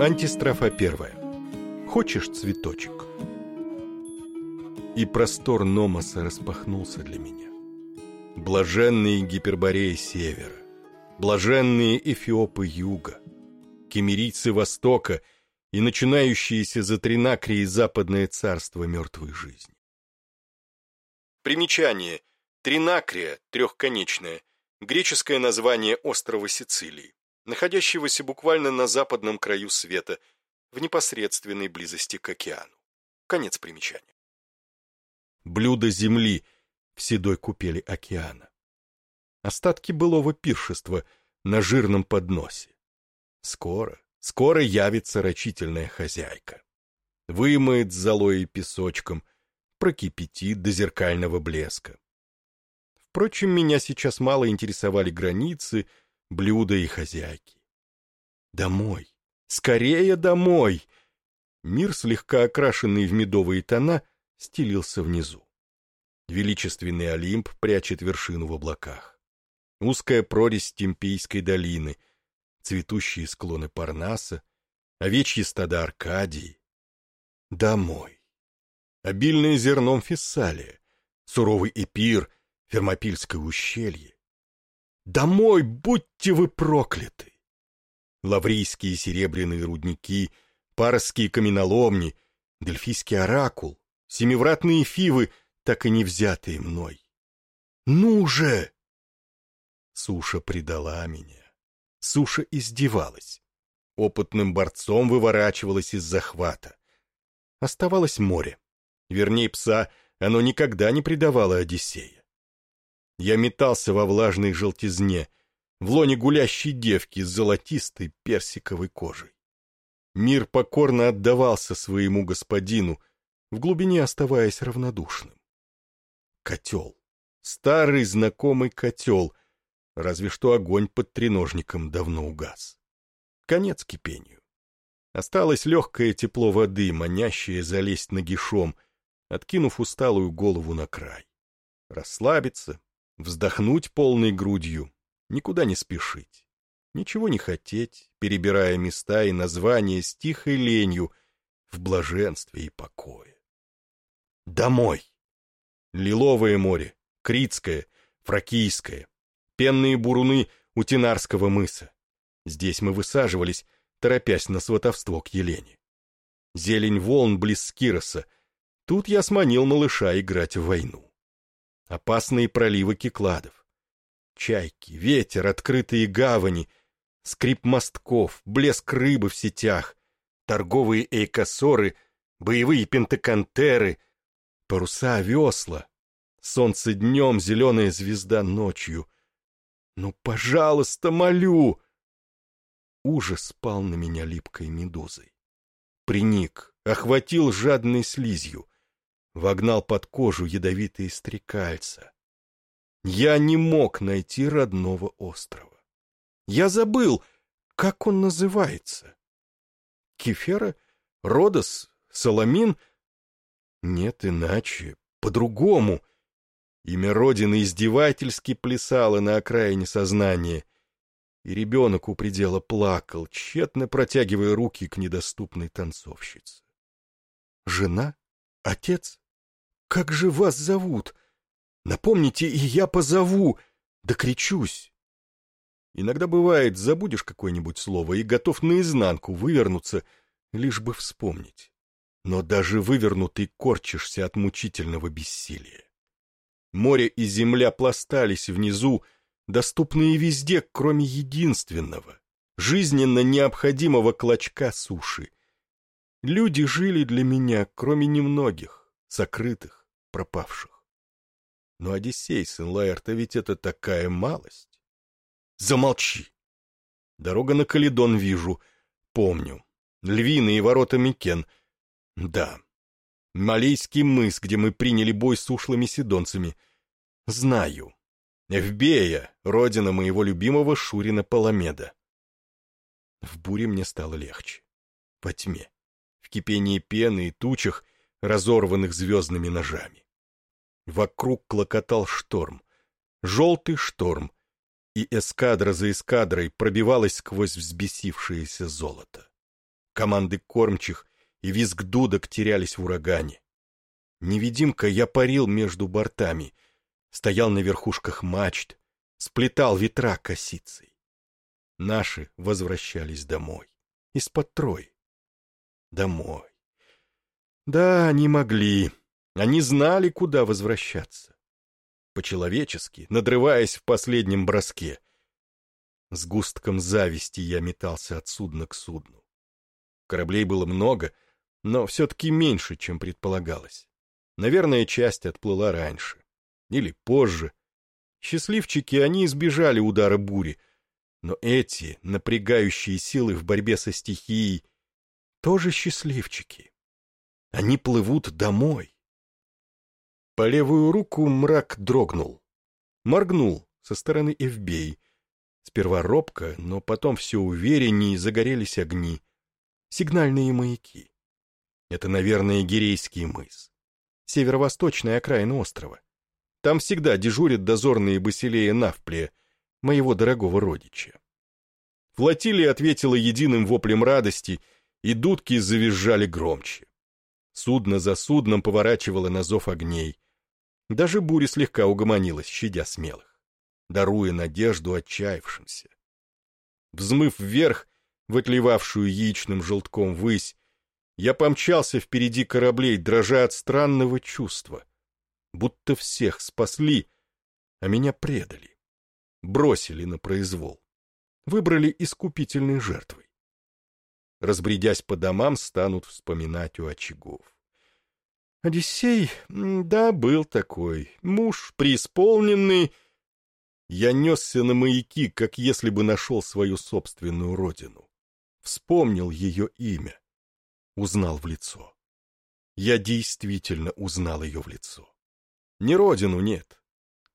Антистрофа первая. Хочешь цветочек? И простор Номоса распахнулся для меня. Блаженные гипербореи севера, блаженные эфиопы юга, кемерийцы востока и начинающиеся за Тринакрии западное царство мертвой жизни. Примечание. Тринакрия, трехконечная, греческое название острова Сицилии, находящегося буквально на западном краю света, в непосредственной близости к океану. Конец примечания. Блюдо земли в седой купели океана. Остатки былого пиршества на жирном подносе. Скоро, скоро явится рачительная хозяйка. Вымоет золой песочком, прокипятит до зеркального блеска. Впрочем, меня сейчас мало интересовали границы, блюда и хозяйки. Домой! Скорее домой! Мир, слегка окрашенный в медовые тона, стелился внизу. Величественный Олимп прячет вершину в облаках. Узкая прорезь Темпийской долины, цветущие склоны Парнаса, овечьи стада Аркадии. Домой! Обильное зерном Фессалия, суровый Эпир — Фермопильское ущелье. Домой, будьте вы прокляты! Лаврийские серебряные рудники, парские каменоломни, дельфийский оракул, семивратные фивы, так и не взятые мной. Ну же! Суша предала меня. Суша издевалась. Опытным борцом выворачивалась из захвата. Оставалось море. Вернее, пса оно никогда не предавало Одиссея. Я метался во влажной желтизне, в лоне гулящей девки с золотистой персиковой кожей. Мир покорно отдавался своему господину, в глубине оставаясь равнодушным. Котел. Старый знакомый котел, разве что огонь под треножником давно угас. Конец кипению. Осталось легкое тепло воды, манящее залезть нагишом, откинув усталую голову на край. Расслабиться, Вздохнуть полной грудью, никуда не спешить. Ничего не хотеть, перебирая места и названия с тихой ленью, в блаженстве и покое. Домой! Лиловое море, Критское, Фракийское, пенные буруны Утинарского мыса. Здесь мы высаживались, торопясь на сватовство к Елене. Зелень волн близ Скироса. Тут я сманил малыша играть в войну опасные проливы кикладов. Чайки, ветер, открытые гавани, скрип мостков, блеск рыбы в сетях, торговые эйкосоры, боевые пентакантеры, паруса, весла, солнце днем, зеленая звезда ночью. Ну, пожалуйста, молю! Ужас спал на меня липкой медузой. Приник, охватил жадной слизью — вогнал под кожу ядовитые стрекальца. Я не мог найти родного острова. Я забыл, как он называется. Кефера? Родос? Соломин? Нет, иначе, по-другому. Имя Родины издевательски плясало на окраине сознания, и ребенок у предела плакал, тщетно протягивая руки к недоступной танцовщице. Жена? Отец? Как же вас зовут? Напомните, и я позову. Да кричусь. Иногда бывает, забудешь какое-нибудь слово и готов наизнанку вывернуться, лишь бы вспомнить. Но даже вывернутый корчишься от мучительного бессилия. Море и земля пластались внизу, доступные везде, кроме единственного, жизненно необходимого клочка суши. Люди жили для меня, кроме немногих, сокрытых пропавших. Но Одиссей, сын Лаэрта, ведь это такая малость. Замолчи. Дорога на Каледон вижу, помню. Львиные ворота Микен. Да. Малейский мыс, где мы приняли бой с ушлыми сидонцами. Знаю. Эвбея, родина моего любимого Шурина Паламеда. В буре мне стало легче. По тьме. В кипении пены и тучах, разорванных звездными ножами. Вокруг клокотал шторм. Желтый шторм. И эскадра за эскадрой пробивалась сквозь взбесившееся золото. Команды кормчих и визг дудок терялись в урагане. Невидимка я парил между бортами, стоял на верхушках мачт, сплетал ветра косицей. Наши возвращались домой, из-под трой. Домой. Да, они могли. Они знали, куда возвращаться. По-человечески, надрываясь в последнем броске. С густком зависти я метался от судна к судну. Кораблей было много, но все-таки меньше, чем предполагалось. Наверное, часть отплыла раньше. Или позже. Счастливчики, они избежали удара бури. Но эти, напрягающие силы в борьбе со стихией, тоже счастливчики. Они плывут домой. По левую руку мрак дрогнул. Моргнул со стороны Эвбей. Сперва робко, но потом все увереннее загорелись огни. Сигнальные маяки. Это, наверное, Гирейский мыс. Северо-восточная окраина острова. Там всегда дежурят дозорные Басилея Навплия, моего дорогого родича. Флотилия ответила единым воплем радости, и дудки завизжали громче. Судно за судном поворачивало на зов огней. Даже буря слегка угомонилась, щадя смелых, даруя надежду отчаявшимся. Взмыв вверх, в яичным желтком высь, я помчался впереди кораблей, дрожа от странного чувства. Будто всех спасли, а меня предали. Бросили на произвол. Выбрали искупительной жертвой разбредясь по домам, станут вспоминать у очагов. Одиссей, да, был такой, муж преисполненный. Я несся на маяки, как если бы нашел свою собственную родину. Вспомнил ее имя. Узнал в лицо. Я действительно узнал ее в лицо. Не родину, нет.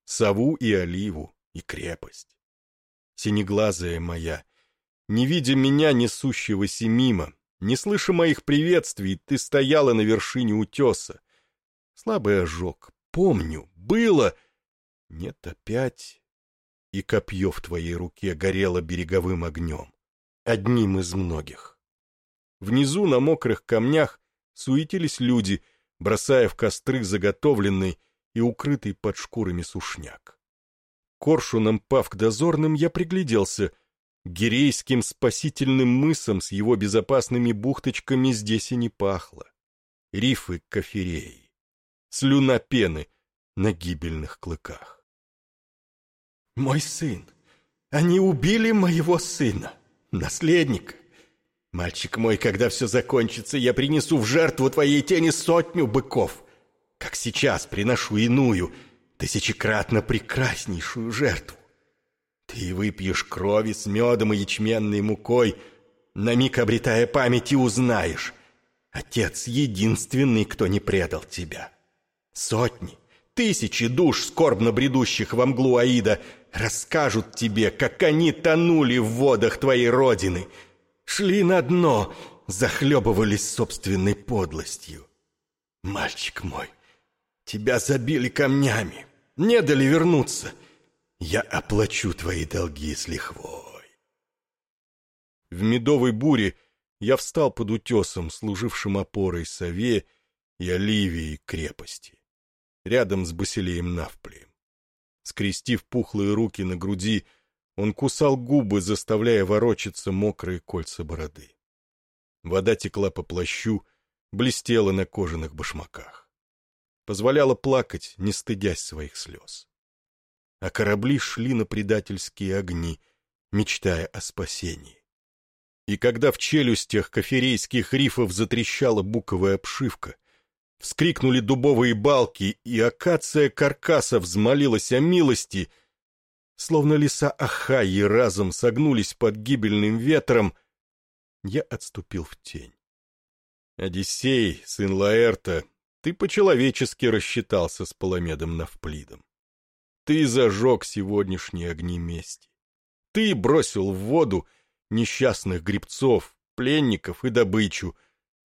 Сову и оливу, и крепость. Синеглазая моя, не видя меня, несущегося мимо, не слыша моих приветствий, ты стояла на вершине утеса. Слабый ожог. Помню. Было. Нет, опять. И копье в твоей руке горело береговым огнем. Одним из многих. Внизу на мокрых камнях суетились люди, бросая в костры заготовленный и укрытый под шкурами сушняк. Коршуном пав к дозорным я пригляделся — Гирейским спасительным мысом с его безопасными бухточками здесь и не пахло. Рифы кофереи. Слюна пены на гибельных клыках. «Мой сын! Они убили моего сына, наследника! Мальчик мой, когда все закончится, я принесу в жертву твоей тени сотню быков, как сейчас приношу иную, тысячекратно прекраснейшую жертву. Ты выпьешь крови с медом и ячменной мукой, на миг обретая память и узнаешь. Отец единственный, кто не предал тебя. Сотни, тысячи душ, скорбно бредущих во мглу Аида, расскажут тебе, как они тонули в водах твоей родины, шли на дно, захлебывались собственной подлостью. Мальчик мой, тебя забили камнями, не дали вернуться — я оплачу твои долги с лихвой. В медовой буре я встал под утесом, служившим опорой сове и Оливии крепости, рядом с Басилеем Навплием. Скрестив пухлые руки на груди, он кусал губы, заставляя ворочаться мокрые кольца бороды. Вода текла по плащу, блестела на кожаных башмаках. Позволяла плакать, не стыдясь своих слез а корабли шли на предательские огни, мечтая о спасении. И когда в челюстях коферейских рифов затрещала буковая обшивка, вскрикнули дубовые балки, и акация каркаса взмолилась о милости, словно леса Ахайи разом согнулись под гибельным ветром, я отступил в тень. Одиссей, сын Лаэрта, ты по-человечески рассчитался с Паламедом Навплидом. Ты зажег сегодняшние огни мести. Ты бросил в воду несчастных грибцов, пленников и добычу,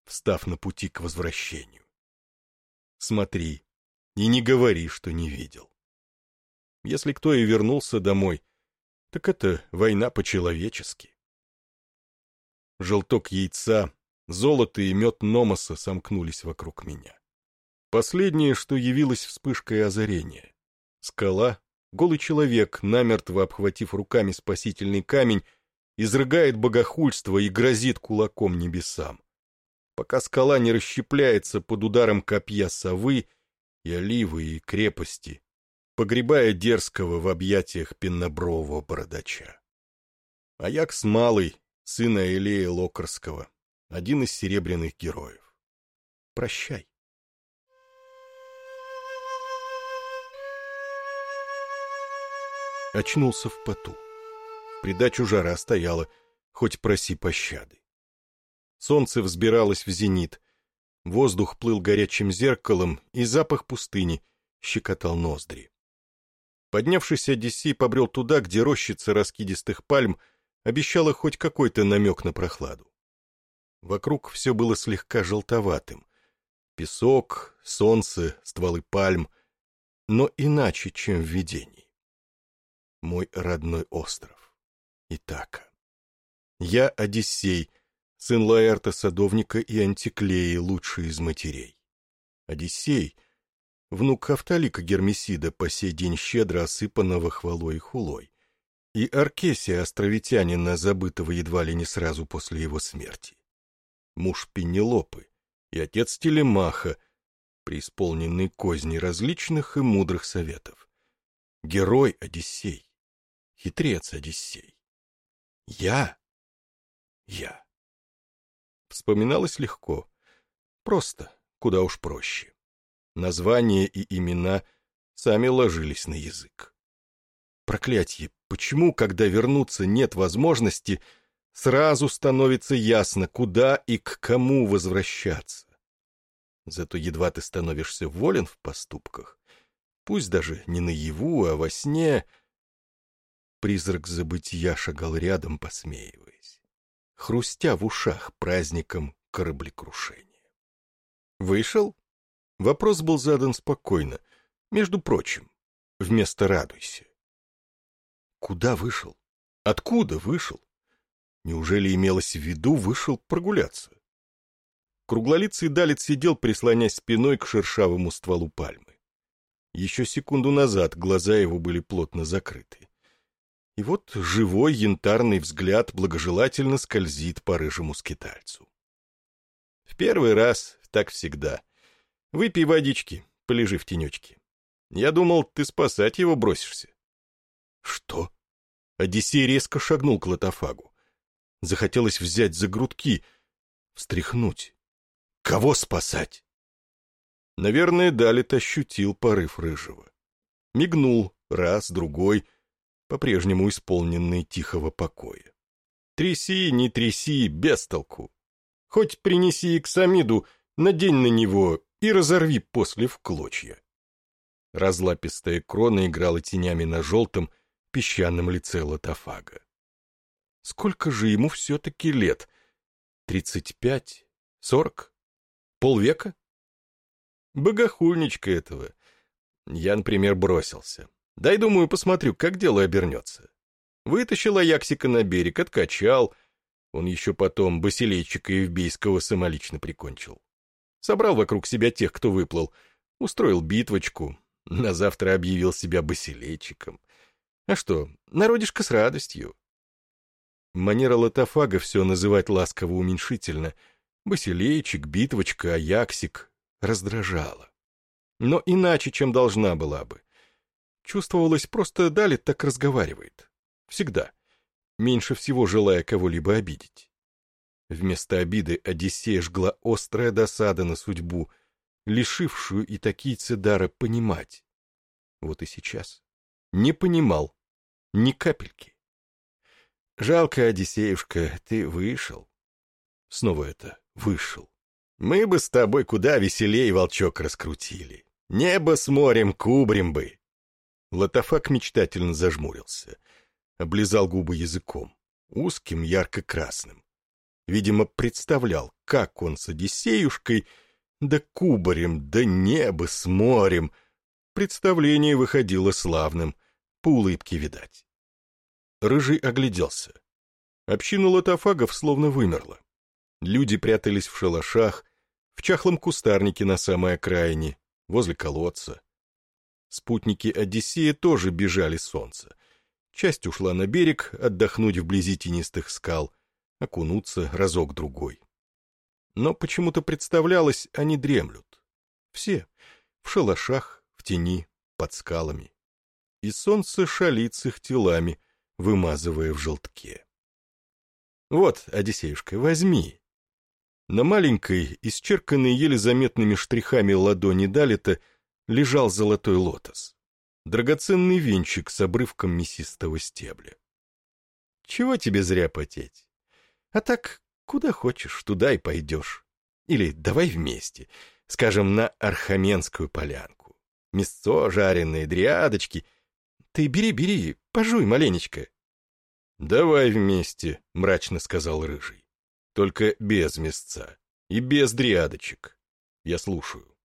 встав на пути к возвращению. Смотри и не говори, что не видел. Если кто и вернулся домой, так это война по-человечески. Желток яйца, Золото и мед Номоса сомкнулись вокруг меня. Последнее, что явилось вспышкой озарения. Скала, голый человек, намертво обхватив руками спасительный камень, изрыгает богохульство и грозит кулаком небесам. Пока скала не расщепляется под ударом копья совы и оливы и крепости, погребая дерзкого в объятиях пеннобрового бородача. Аякс Малый, сына Элея Локарского, один из серебряных героев. Прощай. Очнулся в поту. Придачу жара стояла, хоть проси пощады. Солнце взбиралось в зенит, воздух плыл горячим зеркалом, и запах пустыни щекотал ноздри. Поднявшийся Одиссей побрел туда, где рощица раскидистых пальм обещала хоть какой-то намек на прохладу. Вокруг все было слегка желтоватым. Песок, солнце, стволы пальм, но иначе, чем в видении. Мой родной остров. Итака. Я Одиссей, сын Лаэрта Садовника и Антиклеи, лучший из матерей. Одиссей — внук Авталика Гермесида, по сей день щедро осыпанного хвалой и хулой, и Аркесия, островитянина, забытого едва ли не сразу после его смерти муж Пенелопы, и отец Телемаха, преисполненный козни различных и мудрых советов. Герой Одиссей, хитрец Одиссей. Я? Я. Вспоминалось легко, просто, куда уж проще. Названия и имена сами ложились на язык. Проклятье, почему, когда вернуться нет возможности, сразу становится ясно, куда и к кому возвращаться. Зато едва ты становишься волен в поступках, пусть даже не наяву, а во сне, призрак забытия шагал рядом, посмеиваясь, хрустя в ушах праздником кораблекрушения. «Вышел?» Вопрос был задан спокойно, между прочим, вместо «радуйся». «Куда вышел? Откуда вышел?» Неужели имелось в виду вышел прогуляться? Круглолицый далец сидел, прислонясь спиной к шершавому стволу пальмы. Еще секунду назад глаза его были плотно закрыты. И вот живой янтарный взгляд благожелательно скользит по рыжему скитальцу. В первый раз, так всегда. Выпей водички, полежи в тенечке. Я думал, ты спасать его бросишься. Что? Одиссей резко шагнул к лотофагу. Захотелось взять за грудки, встряхнуть. Кого спасать? Наверное, Далит ощутил порыв рыжего. Мигнул раз, другой, по-прежнему исполненный тихого покоя. Тряси, не тряси, без толку. Хоть принеси Иксамиду, надень на него и разорви после в клочья. Разлапистая крона играла тенями на желтом, песчаном лице Лотофага. Сколько же ему все-таки лет? Тридцать пять? Сорок? Полвека? Богохульничка этого. Я, например, бросился. Дай, думаю, посмотрю, как дело обернется. Вытащил Аяксика на берег, откачал. Он еще потом Басилейчика Евбейского самолично прикончил. Собрал вокруг себя тех, кто выплыл. Устроил битвочку. На завтра объявил себя Басилейчиком. А что, народишко с радостью. Манера лотофага все называть ласково-уменьшительно. Басилейчик, битвочка, аяксик раздражала. Но иначе, чем должна была бы. Чувствовалось, просто Далит так разговаривает. Всегда. Меньше всего желая кого-либо обидеть. Вместо обиды Одиссея жгла острая досада на судьбу, лишившую и такие дара понимать. Вот и сейчас. Не понимал. Ни капельки. Жалко, Одиссеюшка, ты вышел. Снова это «вышел». Мы бы с тобой куда веселее волчок раскрутили. Небо с морем кубрем бы. Лотофак мечтательно зажмурился. Облизал губы языком, узким, ярко-красным. Видимо, представлял, как он с Одиссеюшкой, да кубарем, да небо с морем. Представление выходило славным, по улыбке видать. Рыжий огляделся. Община лотофагов словно вымерла. Люди прятались в шалашах, в чахлом кустарнике на самой окраине, возле колодца. Спутники Одиссея тоже бежали солнца. Часть ушла на берег отдохнуть вблизи тенистых скал, окунуться разок-другой. Но почему-то представлялось, они дремлют. Все. В шалашах, в тени, под скалами. И солнце шалит с их телами, вымазывая в желтке. Вот, Одиссеюшка, возьми. На маленькой, исчерканной еле заметными штрихами ладони Далита лежал золотой лотос. Драгоценный венчик с обрывком мясистого стебля. Чего тебе зря потеть? А так, куда хочешь, туда и пойдешь. Или давай вместе, скажем, на Архаменскую полянку. Мясцо жареное, дриадочки. Ты бери, бери, пожуй маленечко. Давай вместе, мрачно сказал Рыжий. Только без мясца и без дриадочек. Я слушаю.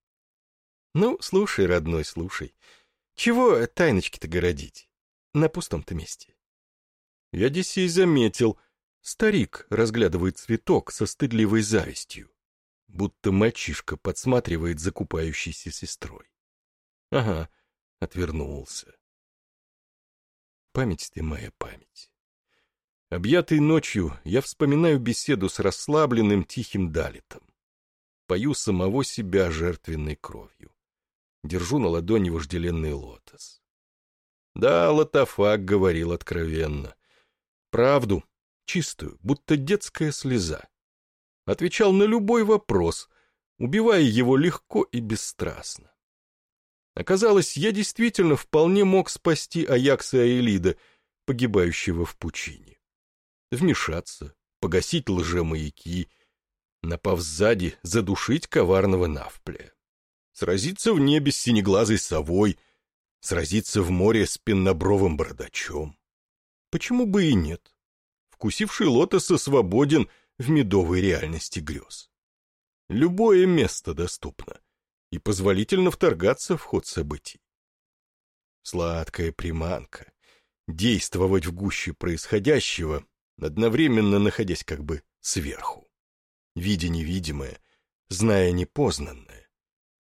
Ну, слушай, родной, слушай. Чего тайночки-то городить? На пустом-то месте. Я Одиссей заметил — Старик разглядывает цветок со стыдливой завистью, будто мальчишка подсматривает за купающейся сестрой. Ага, отвернулся. Память ты моя память. Объятый ночью, я вспоминаю беседу с расслабленным тихим далитом. Пою самого себя жертвенной кровью. Держу на ладони вожделенный лотос. Да, Лотофак говорил откровенно. Правду, чистую, будто детская слеза. Отвечал на любой вопрос, убивая его легко и бесстрастно. Оказалось, я действительно вполне мог спасти Аякса Аэлида, погибающего в пучине. Вмешаться, погасить лжемаяки, напав сзади, задушить коварного Навпля. Сразиться в небе с синеглазой совой, сразиться в море с пеннобровым бородачом. Почему бы и нет? вкусивший лотоса свободен в медовой реальности грез. Любое место доступно, и позволительно вторгаться в ход событий. Сладкая приманка, действовать в гуще происходящего, одновременно находясь как бы сверху, видя невидимое, зная непознанное,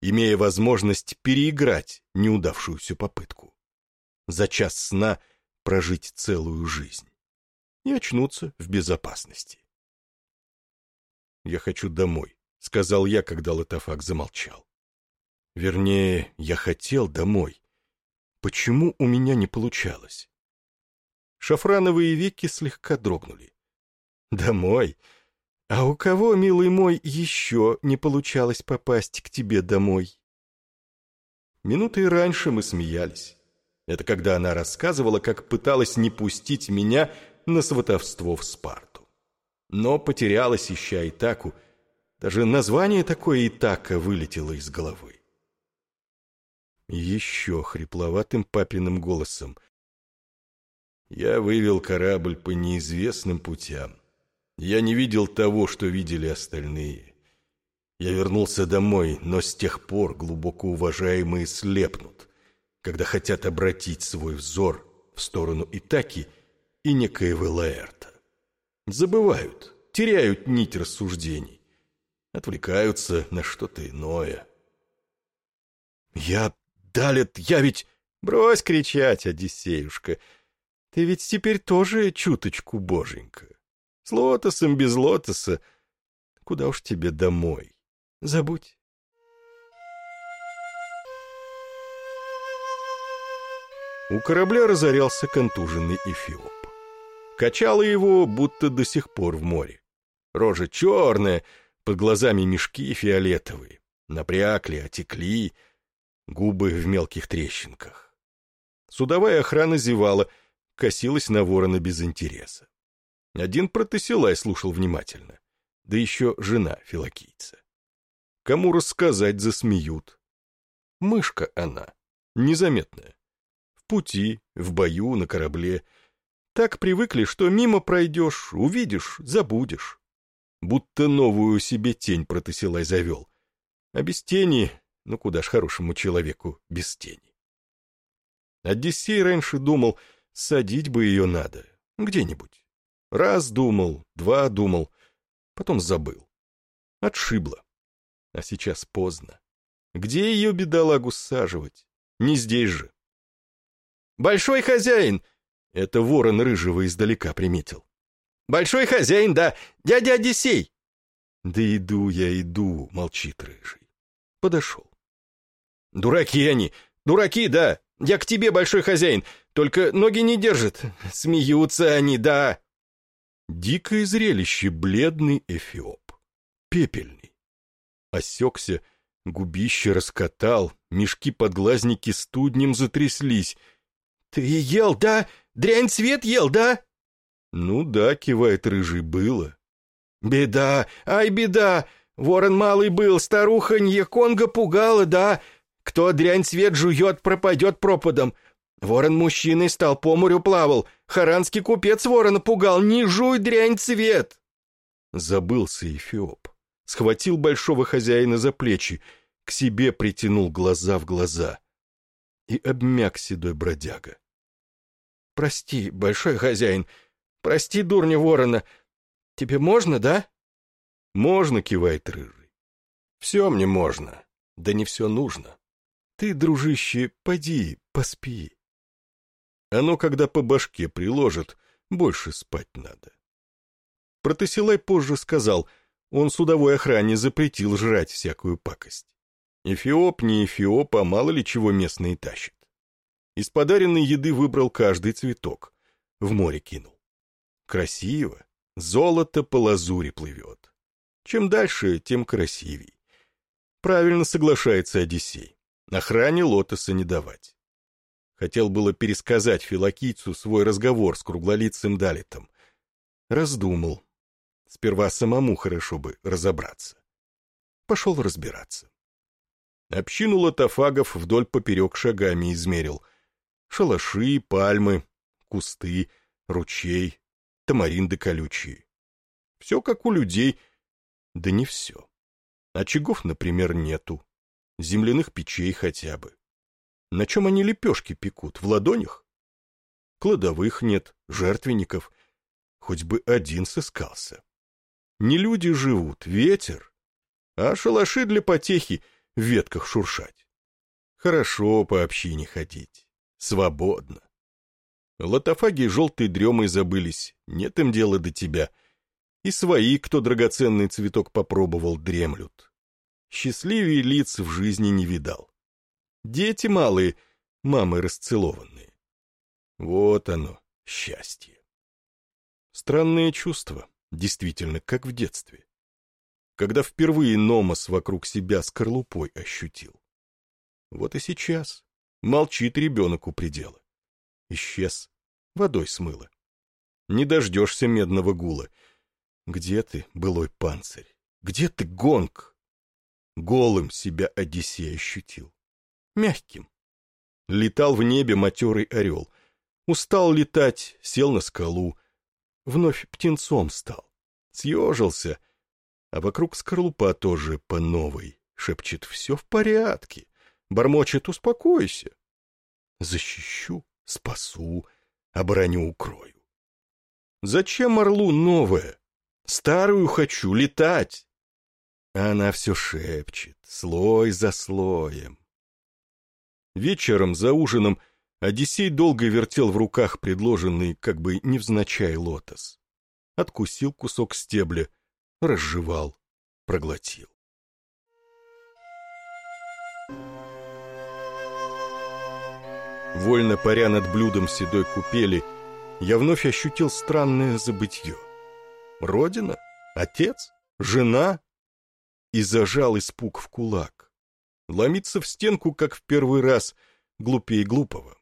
имея возможность переиграть неудавшуюся попытку, за час сна прожить целую жизнь и очнуться в безопасности. «Я хочу домой», — сказал я, когда Лотофак замолчал. Вернее, я хотел домой. Почему у меня не получалось? Шафрановые веки слегка дрогнули. «Домой? А у кого, милый мой, еще не получалось попасть к тебе домой?» Минуты раньше мы смеялись. Это когда она рассказывала, как пыталась не пустить меня на сватовство в Спарту. Но потерялась, ища Итаку, даже название такое Итака вылетело из головы. еще хрипловатым папиным голосом. Я вывел корабль по неизвестным путям. Я не видел того, что видели остальные. Я вернулся домой, но с тех пор глубоко уважаемые слепнут, когда хотят обратить свой взор в сторону Итаки и некоего Лаэрта. Забывают, теряют нить рассуждений, отвлекаются на что-то иное. «Я, Далет, я ведь...» «Брось кричать, Одиссеюшка, ты ведь теперь тоже чуточку боженька. С лотосом, без лотоса, куда уж тебе домой, забудь». У корабля разорялся контуженный Эфиоп. Качало его, будто до сих пор в море. Рожа черная, под глазами мешки фиолетовые. Напрякли, отекли, губы в мелких трещинках. Судовая охрана зевала, косилась на ворона без интереса. Один протесилай слушал внимательно, да еще жена филокийца. Кому рассказать засмеют. Мышка она, незаметная. В пути, в бою, на корабле — так привыкли, что мимо пройдешь, увидишь, забудешь. Будто новую себе тень протесилай завел. А без тени, ну куда ж хорошему человеку без тени. Одиссей раньше думал, садить бы ее надо, где-нибудь. Раз думал, два думал, потом забыл. Отшибло. А сейчас поздно. Где ее бедолагу саживать? Не здесь же. «Большой хозяин!» — это ворон рыжего издалека приметил. «Большой хозяин, да! Дядя Одиссей!» «Да иду я, иду!» — молчит рыжий. Подошел. «Дураки они! Дураки, да! Я к тебе, большой хозяин! Только ноги не держат! Смеются они, да!» Дикое зрелище, бледный эфиоп. Пепельный. Осекся, губище раскатал, мешки подглазники студнем затряслись. «Ты ел, да? Дрянь цвет ел, да?» «Ну да», — кивает рыжий, — «было». «Беда! Ай, беда! Ворон малый был, старуханье Конго пугала, да? Кто дрянь цвет жует, пропадет пропадом. Ворон мужчиной стал, по морю плавал. Харанский купец ворона пугал, не жуй дрянь цвет!» Забылся Эфиоп. Схватил большого хозяина за плечи, к себе притянул глаза в глаза. И обмяк седой бродяга. «Прости, большой хозяин, прости, дурня ворона, Тебе можно, да?» «Можно», — кивает рыжий. «Все мне можно, да не все нужно. Ты, дружище, поди, поспи. Оно, когда по башке приложит, больше спать надо». Протесилай позже сказал, он судовой охране запретил жрать всякую пакость. Эфиоп не эфиоп, а мало ли чего местные тащат. Из подаренной еды выбрал каждый цветок. В море кинул. Красиво, Золото по лазури плывет. Чем дальше, тем красивей. Правильно соглашается Одиссей. Охране лотоса не давать. Хотел было пересказать Филокийцу свой разговор с круглолицым Далитом. Раздумал. Сперва самому хорошо бы разобраться. Пошел разбираться. Общину лотофагов вдоль поперек шагами измерил. Шалаши, пальмы, кусты, ручей, тамаринды колючие. Все как у людей, да не все. Очагов, например, нету. Земляных печей хотя бы. На чем они лепешки пекут? В ладонях? Кладовых нет, жертвенников. Хоть бы один сыскался. Не люди живут, ветер. А шалаши для потехи в ветках шуршать. Хорошо по общине ходить. Свободно. Лотофаги желтой дремой забылись, нет им дела до тебя. И свои, кто драгоценный цветок попробовал, дремлют. Счастливее лиц в жизни не видал. Дети малые, мамы расцелованные. Вот оно, счастье. Странное чувство, действительно, как в детстве. Когда впервые Номос вокруг себя скорлупой ощутил. Вот и сейчас молчит ребенок у предела. Исчез. Водой смыло. Не дождешься медного гула. Где ты, былой панцирь? Где ты, гонг? Голым себя Одиссей ощутил. Мягким. Летал в небе матерый орел. Устал летать, сел на скалу. Вновь птенцом стал. Съежился. А вокруг скорлупа тоже по новой. Шепчет, все в порядке. Бормочет, успокойся. Защищу спасу, обороню, укрою. Зачем орлу новое? Старую хочу летать. А она все шепчет, слой за слоем. Вечером за ужином Одиссей долго вертел в руках предложенный, как бы невзначай, лотос. Откусил кусок стебля, разжевал, проглотил. Вольно паря над блюдом седой купели, я вновь ощутил странное забытье. Родина? Отец? Жена? И зажал испуг в кулак. Ломиться в стенку, как в первый раз, глупее глупого.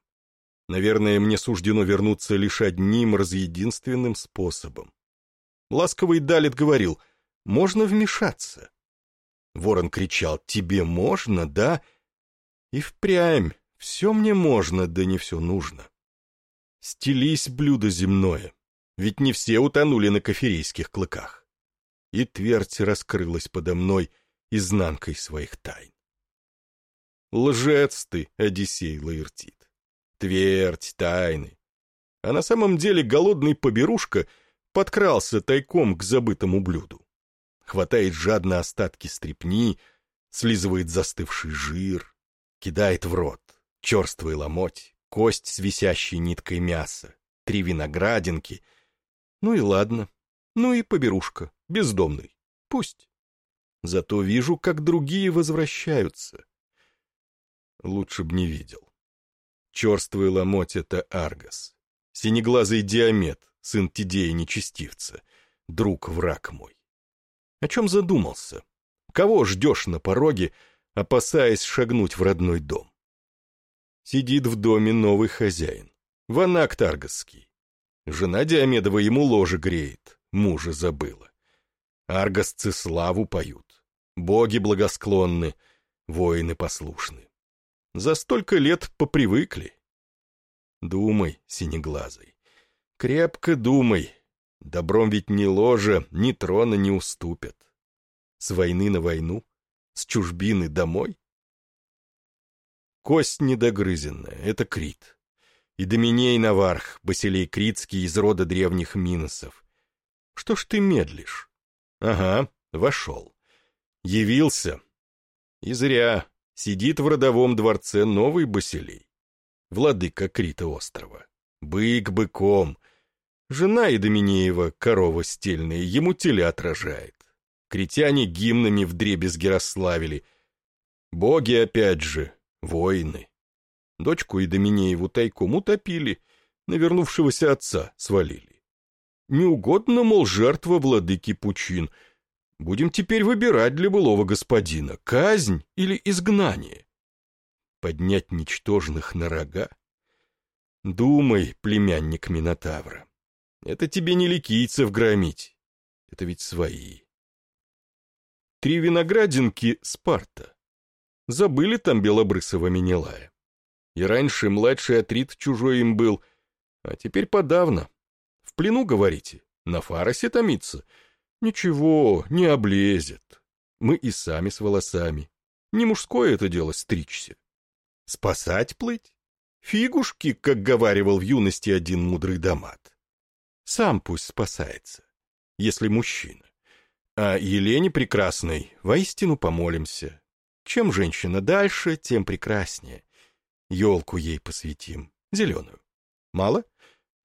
Наверное, мне суждено вернуться лишь одним разъединственным способом. Ласковый Далит говорил, можно вмешаться. Ворон кричал, тебе можно, да? И впрямь все мне можно, да не все нужно. Стелись блюдо земное, ведь не все утонули на коферейских клыках. И твердь раскрылась подо мной изнанкой своих тайн. Лжец ты, Одиссей Лаэртит. Твердь тайны. А на самом деле голодный поберушка подкрался тайком к забытому блюду. хватает жадно остатки стрепни, слизывает застывший жир, кидает в рот, черствый ломоть, кость с висящей ниткой мяса, три виноградинки. Ну и ладно. Ну и поберушка, бездомный. Пусть. Зато вижу, как другие возвращаются. Лучше б не видел. Черствый ломоть — это Аргас. Синеглазый Диамет, сын Тидея Нечестивца, друг-враг мой. О чем задумался? Кого ждешь на пороге, опасаясь шагнуть в родной дом? Сидит в доме новый хозяин, Ванак Таргасский. Жена Диамедова ему ложе греет, мужа забыла. Аргасцы славу поют, боги благосклонны, воины послушны. За столько лет попривыкли. Думай, синеглазый, крепко думай. Добром ведь ни ложа, ни трона не уступят. С войны на войну, с чужбины домой. Кость недогрызенная, это Крит. И Доминей Наварх, Басилей Критский из рода древних Миносов. Что ж ты медлишь? Ага, вошел. Явился. И зря. Сидит в родовом дворце новый Басилей. Владыка Крита острова. Бык быком. Жена Едоминеева, корова стельная, ему теля отражает. Критяне гимнами вдребезги расславили. Боги опять же, воины. Дочку Едоминееву тайком утопили, навернувшегося отца свалили. Не угодно, мол, жертва владыки Пучин — Будем теперь выбирать для былого господина, казнь или изгнание. Поднять ничтожных на рога? Думай, племянник Минотавра, это тебе не ликийцев громить, это ведь свои. Три виноградинки Спарта. Забыли там белобрысого Менелая. И раньше младший Атрит чужой им был, а теперь подавно. В плену, говорите, на фаросе томится — Ничего, не облезет. Мы и сами с волосами. Не мужское это дело стричься. Спасать плыть? Фигушки, как говаривал в юности один мудрый домат. Сам пусть спасается, если мужчина. А Елене Прекрасной воистину помолимся. Чем женщина дальше, тем прекраснее. Елку ей посвятим, зеленую. Мало?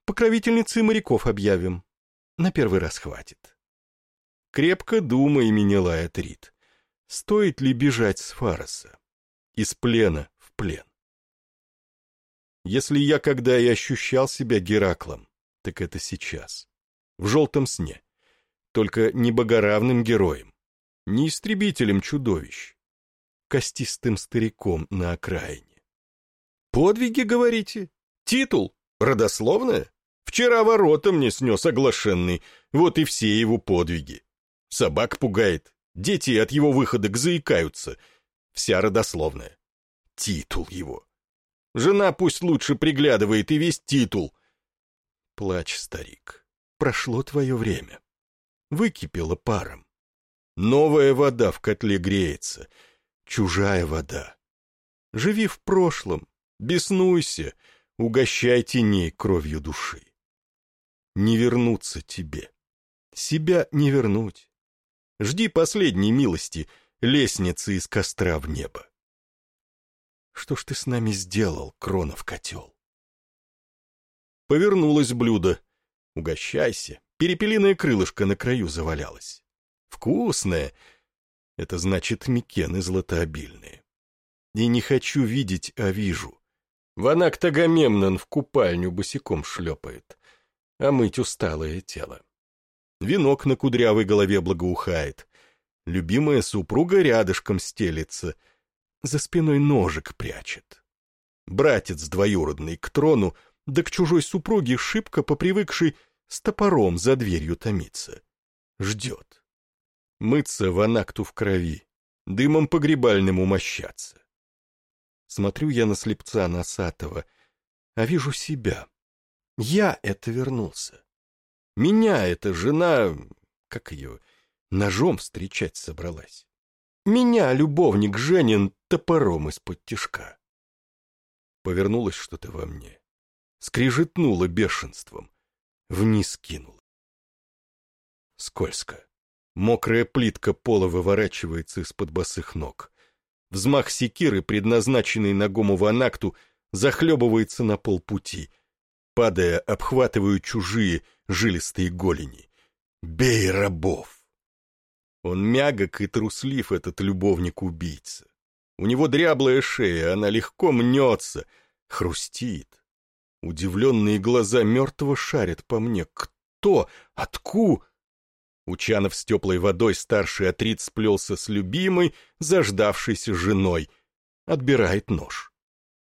Покровительницы моряков объявим. На первый раз хватит. Крепко думай, Менелая Трит, стоит ли бежать с Фароса? Из плена в плен. Если я когда и ощущал себя Гераклом, так это сейчас. В желтом сне. Только не богоравным героем, не истребителем чудовищ, костистым стариком на окраине. Подвиги, говорите? Титул? Родословное? Вчера ворота мне снес оглашенный, вот и все его подвиги. Собак пугает. Дети от его выходок заикаются. Вся родословная. Титул его. Жена пусть лучше приглядывает и весь титул. Плачь, старик. Прошло твое время. Выкипело паром. Новая вода в котле греется. Чужая вода. Живи в прошлом. Беснуйся. Угощай теней кровью души. Не вернуться тебе. Себя не вернуть. Жди последней милости, лестницы из костра в небо. Что ж ты с нами сделал, Кронов котел? Повернулось блюдо. Угощайся. Перепелиное крылышко на краю завалялось. Вкусное. Это значит микены златообильные. И не хочу видеть, а вижу. Ванак Тагамемнон в купальню босиком шлепает, а мыть усталое тело. Венок на кудрявой голове благоухает. Любимая супруга рядышком стелится. За спиной ножик прячет. Братец двоюродный к трону, да к чужой супруге шибко попривыкший с топором за дверью томиться. Ждет. Мыться в анакту в крови, дымом погребальным умощаться. Смотрю я на слепца носатого, а вижу себя. Я это вернулся. Меня эта жена, как ее, ножом встречать собралась. Меня любовник Женин топором из-под тишка. Повернулось что-то во мне, скрижетнуло бешенством, вниз кинуло. Скользко, Мокрая плитка пола выворачивается из-под босых ног. Взмах секиры, предназначенный ногому ванакту, захлебывается на полпути. Падая, обхватываю чужие жилистые голени. «Бей рабов!» Он мягок и труслив, этот любовник-убийца. У него дряблая шея, она легко мнется, хрустит. Удивленные глаза мертвого шарят по мне. Кто? Отку? Учанов с теплой водой старший Атрит сплелся с любимой, заждавшейся женой. Отбирает нож.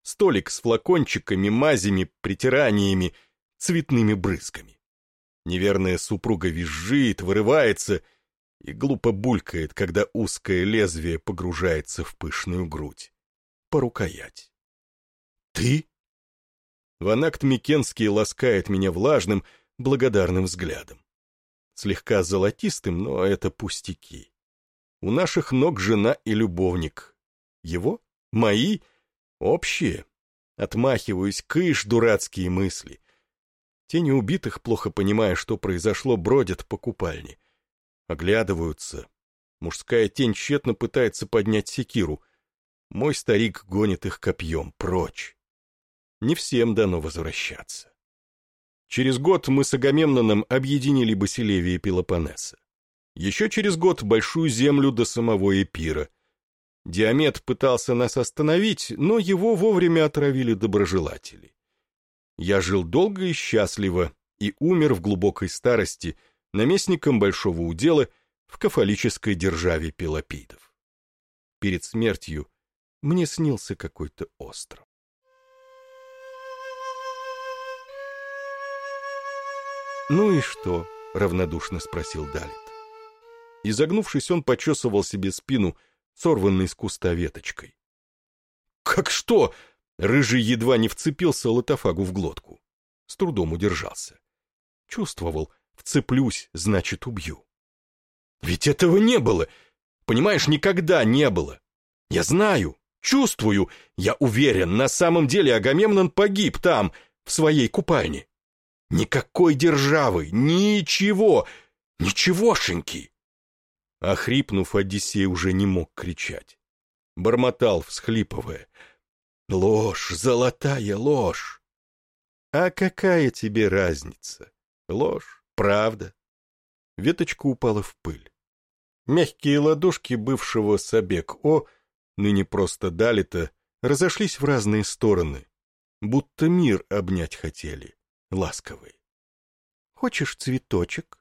Столик с флакончиками, мазями, притираниями, цветными брызгами. Неверная супруга визжит, вырывается и глупо булькает, когда узкое лезвие погружается в пышную грудь. По рукоять. «Ты?» Ванакт Микенский ласкает меня влажным, благодарным взглядом. Слегка золотистым, но это пустяки. У наших ног жена и любовник. Его? Мои? Общие? Отмахиваюсь, кыш, дурацкие мысли. Тени убитых, плохо понимая, что произошло, бродят по купальне. Оглядываются. Мужская тень тщетно пытается поднять секиру. Мой старик гонит их копьем прочь не всем дано возвращаться. Через год мы с Агамемноном объединили Басилевие Пелопоннеса. Еще через год большую землю до самого Эпира. Диамет пытался нас остановить, но его вовремя отравили доброжелатели. Я жил долго и счастливо и умер в глубокой старости наместником большого удела в кафолической державе Пелопидов. Перед смертью мне снился какой-то остров. «Ну и что?» — равнодушно спросил Далит. Изогнувшись, он почесывал себе спину, сорванной с куста веточкой. «Как что?» — рыжий едва не вцепился лотофагу в глотку. С трудом удержался. Чувствовал, вцеплюсь, значит, убью. «Ведь этого не было! Понимаешь, никогда не было! Я знаю, чувствую, я уверен, на самом деле Агамемнон погиб там, в своей купальне. Никакой державы, ничего, ничегошеньки. Охрипнув, Одиссей уже не мог кричать. Бормотал, всхлипывая. Ложь, золотая ложь. А какая тебе разница? Ложь, правда. Веточка упала в пыль. Мягкие ладошки бывшего Сабек-О, ныне просто Далита, разошлись в разные стороны, будто мир обнять хотели ласковый. «Хочешь цветочек?»